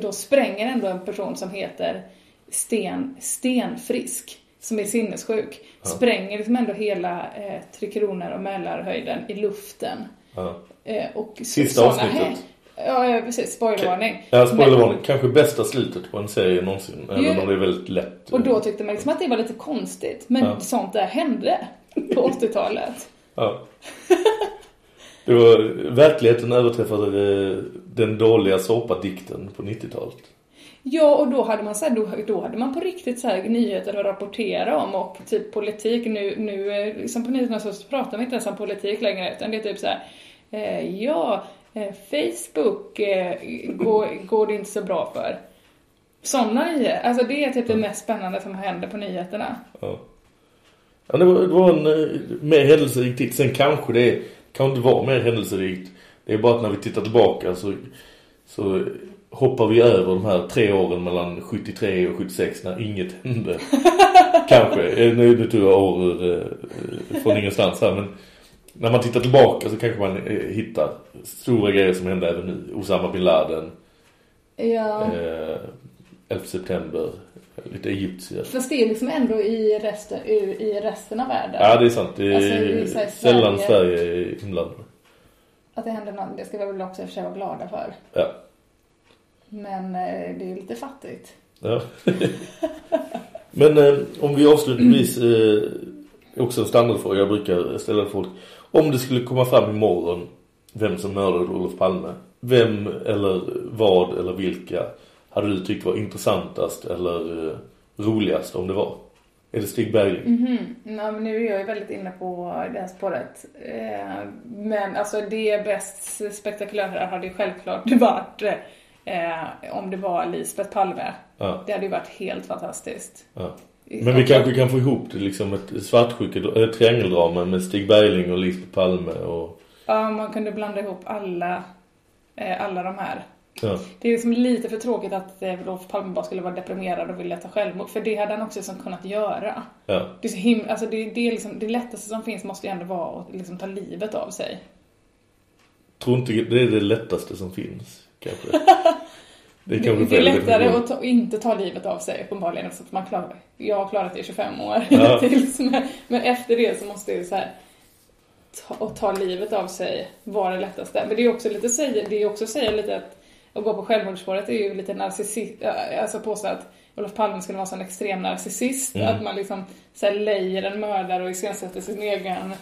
då spränger ändå en person som heter Sten, Stenfrisk, som är sinnessjuk, Ja. spränger liksom ändå hela eh, Tre Kronor och Mälarhöjden i luften. Ja. Eh, och Sista avsnittet. här- Ja, precis. Spoilervarning. Ja, spoilervarning. Men- Kanske bästa slutet på en serie någonsin. Även Jo. om det är väldigt lätt. Och då tyckte man liksom att det var lite konstigt. Men Ja. sånt där hände på 80-talet. Ja. Det var, verkligheten överträffade eh, den dåliga såpadikten på 90-talet. Ja, och då hade man så här, då, då hade man på riktigt så här nyheter att rapportera om och typ politik. Nu, nu eh, liksom på nyheterna så pratar vi inte ens om politik längre utan det är typ så här, eh, ja, Facebook eh, går, går det inte så bra för. Sådana nyheter, alltså det är typ det mest spännande som händer på nyheterna. Ja. Ja, det var, det var en eh, mer händelserikt tid. Sen kanske det kan inte vara mer händelserikt. Det är bara att när vi tittar tillbaka så, så hoppar vi över de här tre åren mellan 73 och 76 när inget hände. kanske. Eh, Nu, nu tog jag år eh, från ingenstans här. Men när man tittar tillbaka så kanske man eh, hittar stora grejer som hände även nu. Osama bin Laden. Ja. Eh, 11 september. Lite egyptier. Fast det är liksom ändå i resten, i, resten av världen. Ja, det är sant. Det är Alltså, i så här sällan Sverige. Är inblandat. Att det händer något, det ska vi väl också i och för sig vara glada för. Ja. Men eh, det är ju lite fattigt. ja. Men eh, om vi avslutningsvis eh, också en standardfråga jag brukar ställa folk. Om det skulle komma fram imorgon vem som mördade Olof Palme. Vem eller vad eller vilka hade du tyckt var intressantast eller eh, roligast om det var? Är det Stig Bergling? Mhm. Ja, men nu är jag ju väldigt inne på det här spåret. Eh, men alltså det bäst spektakulära hade ju självklart varit eh, om det var Lisbeth Palme. Ja. Det hade ju varit helt fantastiskt. Ja. Men vi kanske kan få ihop det liksom ett svartsjuke, ett triangeldrama med Stig Bergling och Lisbeth Palme och Ja, man kunde blanda ihop alla, eh, alla de här. ja. Det är liksom lite för tråkigt att eh, Olof Palme bara skulle vara deprimerad och vilja ta självmord. För det hade han också liksom kunnat göra. Ja. Det, är så him- alltså det, det, är liksom, det lättaste som finns måste ju ändå vara att liksom ta livet av sig. Tror inte det är det lättaste som finns kanske. Det är Det, det är lättare att ta, inte ta livet av sig uppenbarligen. Så att man klarar, jag har klarat det i 25 år Ja. tills, men, men efter det så måste det så här ta, ta livet av sig vara det lättaste. Men det är också lite säga, det är också säga lite att att gå på självmordsspåret är ju lite narcissist, alltså påstå att Olof Palme skulle vara en extrem narcissist. Mm. Att man liksom så här, lejer en mördare och iscensätter sin egen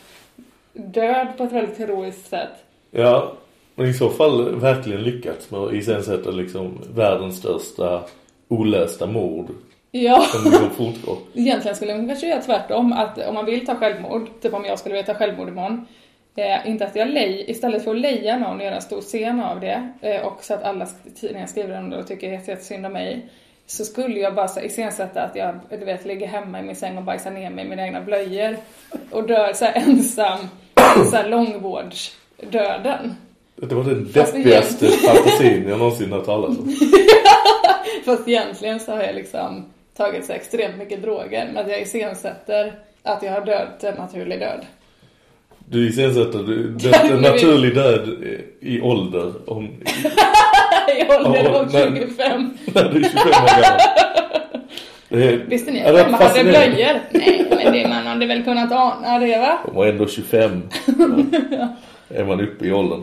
död på ett väldigt heroiskt sätt. Ja, men i så fall verkligen lyckats med att iscensätta liksom världens största olösta mord Ja. Egentligen skulle man kanske göra tvärtom, att om man vill ta självmord, typ om jag skulle vilja ta självmord imorgon, eh, inte att jag lej, istället för att leja någon och göra en stor scen av det, eh, och så att alla tidningar skriver om det och tycker jättesynd om mig, så skulle jag bara så iscensätta att jag, du vet, ligger hemma i min säng och bajsar ner mig i mina egna blöjor och dör så ensam, så här långvårdsdöden. Det var den Fast deppigaste fantasin jag någonsin har talat om. Fast egentligen så har jag liksom tagit så extremt mycket droger, men jag iscensätter att jag har dött en naturlig död. Du iscensätter du dött en naturlig död i ålder om, I ålder Ja, av men- 25. när du är 25 år gammal. Är, Visste ni att hemma hade blöjor? Nej, men det man hade väl kunnat ana det va? De var ändå 25. Då är man uppe i åldern.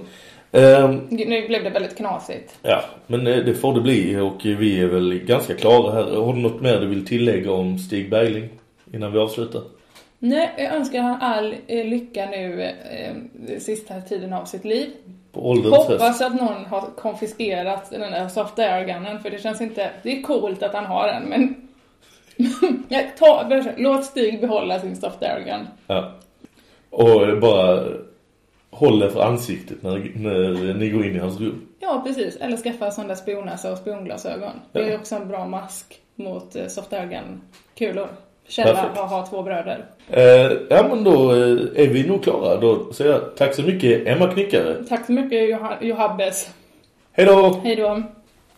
Ehm, Nu blev det väldigt knasigt. ja, men eh, det får det bli och vi är väl ganska klara här. Har du något mer du vill tillägga om Stig Bergling innan vi avslutar? Nej, jag önskar han all eh, lycka nu eh, sista tiden av sitt liv. På. Hoppas att någon har konfiskerat den där soft air-gunnen för det känns inte... Det är coolt att han har den men... Ta, låt Stig behålla sin soft air-gun. Ja. Och bara hålla för ansiktet när, när ni går in i hans rum. Ja, precis. Eller skaffa sån där spionnäsa och spionglasögon. Det är också en bra mask mot eh, soft air-gun-kulor. Källa har, har två bröder. Eh, ja men då eh, är vi nog klara. Då säger jag tack så mycket Emma Knickare. Tack så mycket Joha- Johabbes. Hej då! Hej då!